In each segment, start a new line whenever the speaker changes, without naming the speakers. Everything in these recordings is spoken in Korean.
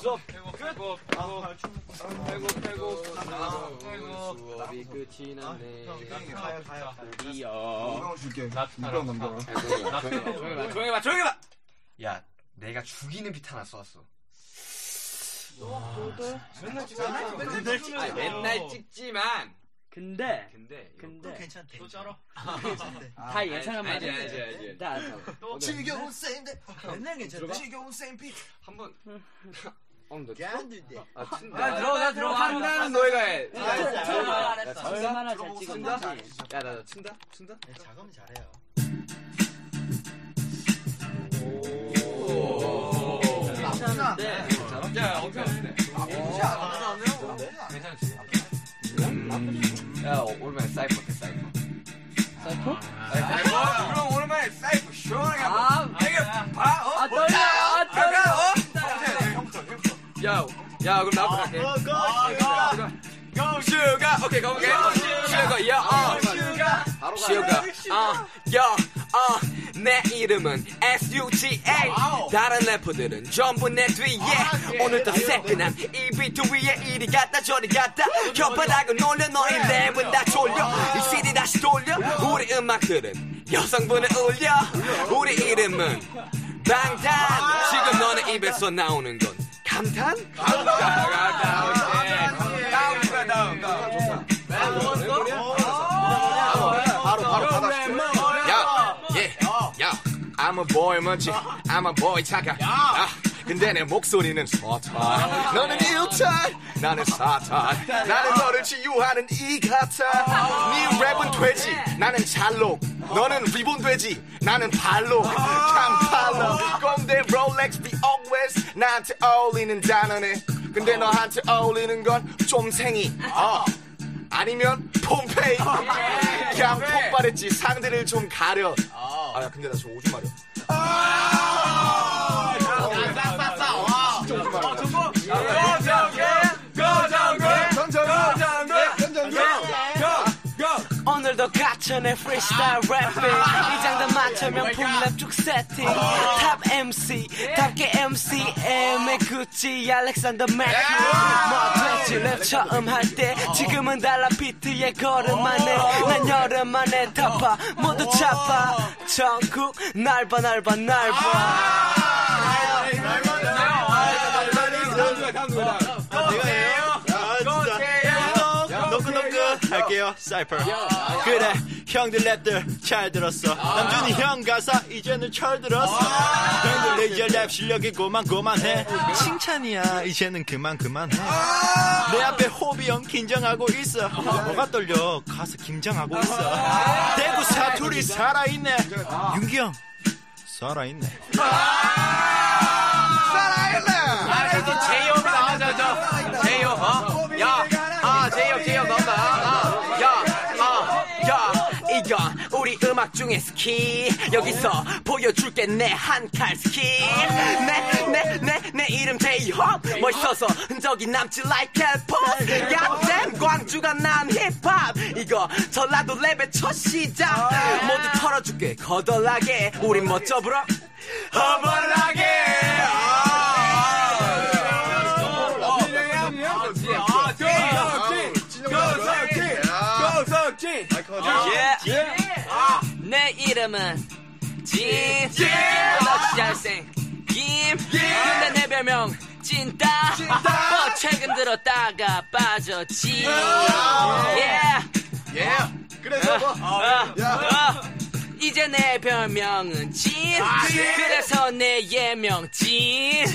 수업 끝. 배고 배고 수업이 끝이 났네.
가요 가요.
드디어.
줄게.
나
이병 남겨.
조용히 봐 조용히 봐.
야, 내가 죽이는 빛 하나 쏘았어.
맨날 찍지. 아 맨날 찍지만.
근데
근데 이거
근데
괜찮대.
또 쩔어.
다 예상한
알지,
말이야.
알지, 알지.
다 알아.
지겨운 쌤들. 맨날 괜찮대.
지겨운 쌤피 한번 엉더
깐드데.
아나
친다.
들어가 들어가. 한다는 너희가 해.
얼마나 잘 찍었는지.
야, 나, 나 친다? 친다?
작업은 잘해요.
괜찮은데
야 엄청
야, 어, 오랜만에 사이퍼 때 사이퍼.
사이코?
사이퍼? 그럼 오랜만에 사이퍼 시원하게 한번.
아,
이게 봐, 어?
아 떨려. 아 떨려.
형부터, 형부터. 야, 야, 그럼 나부터 갈게.
go go.
Go Suga, 오케이, 가볼게. Suga, 야, 어. Suga, 어, 야, 어. 내 이름은 S.U.G.A. 다른 래퍼들은 전부 내 뒤에. 오늘도 새끈한 이 비트 위에 이리 갔다 저리 갔다. 혓바닥을 놀려 너희 랩은 다 졸려. 이 CD 다시 돌려. 우리 음악들은 여성분을 울려. 우리 이름은 방탄. 지금 너네 입에서 나오는 건 감탄? 감탄. 다음 다음 다음. 바로 바로 받아. I'm a boy 먼지, I'm a boy 차가. 야, 근데 내 목소리는 서탄. 너는 일탄, 나는 사탄. 나는 너를 치유하는 이 같아. 네 랩은 돼지, 나는 잘록. 너는 리본 돼지, 나는 발로. 강팔로. 꼰대 롤렉스 be always 나한테 어울리는 단어네. 근데 너한테 어울리는 건 좀생이. 어. 아니면 폼페이 그냥 폭발했지. 상대를 좀 가려. 아 야 근데 나 저 오줌 마려. 진짜 가천의 프리스타일 래핑 이 장단 맞춰 명품 랩 쭉 세팅 탑 MC 답게 MCM의 구찌 알렉산더 맥주 뭐 됐지 랩 처음 할 때 지금은 달라 비트에 걸음만해 난 여름 만에 타파 모두 차파 전국 날봐 날봐 날봐
내가 해요. 아 사이퍼. 그래 형들 랩들 잘 들었어. 남준이 형 가사 이제는 철 들었어. 형들 이제 랩 실력이 고만 고만해. 칭찬이야 이제는 그만 그만해. 내 앞에 호비 형 긴장하고 있어. 뭐가 떨려 가서 긴장하고 있어. 대구 사투리 살아있네. 윤기 형 살아있네.
알지 제이홉이 나오자 저 중에 스킬 여기서 보여줄게 내 한 칼 스킬 내 내 내 내 이름 제이홉 멋있어서 흔적이 남지 like 헬퍼 야댐 광주가 난 힙합. 이거 전라도 랩의 첫 시작. 모두 털어줄게 거덜나게. 우린 멋져 불어 허벌나게 이름은 진. 너 잘생. 김. 근데 내 별명 찐따. 뭐 최근 들었다가 빠졌지. 예.
예. 그래서 뭐.
어, 어. 이제 내 별명은 진. 그래서 내 예명 진.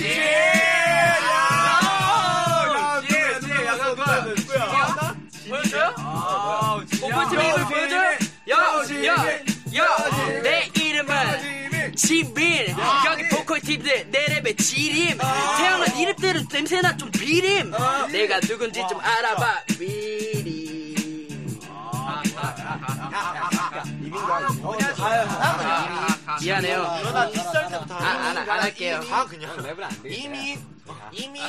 11 여기 보컬 팀들 내 랩의 지림 태어난 이름대로 냄새나 좀 비림 내가 누군지 좀 알아봐 미리 미안해요.
나 뒷살 때부터
안안 할게요.
다 그냥
랩을 안 돼.
이미 이미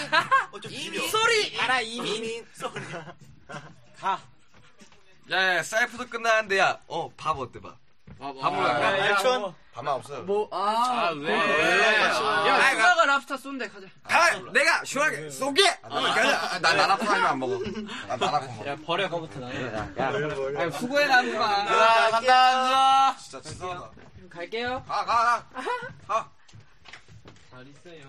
이미
소리
알아 이미 소리 가.
야, 야 사이프도 끝나는데야. 어, 밥 어때 봐. 밥으로 갈까?
일촌
밥만 없어요.
뭐, 아,
아, 왜?
야, 누나가 랍스타 쏜대, 가자.
가! 내가 시원하게 쏘게!
나 나나파 아니면 안 먹어. 나 나나파 먹어.
야, 버려, 거부터 나.
아니, 수고해라, 누가.
자 간다
진짜 죄송하다.
갈게요.
가, 가, 가.
잘 있어요.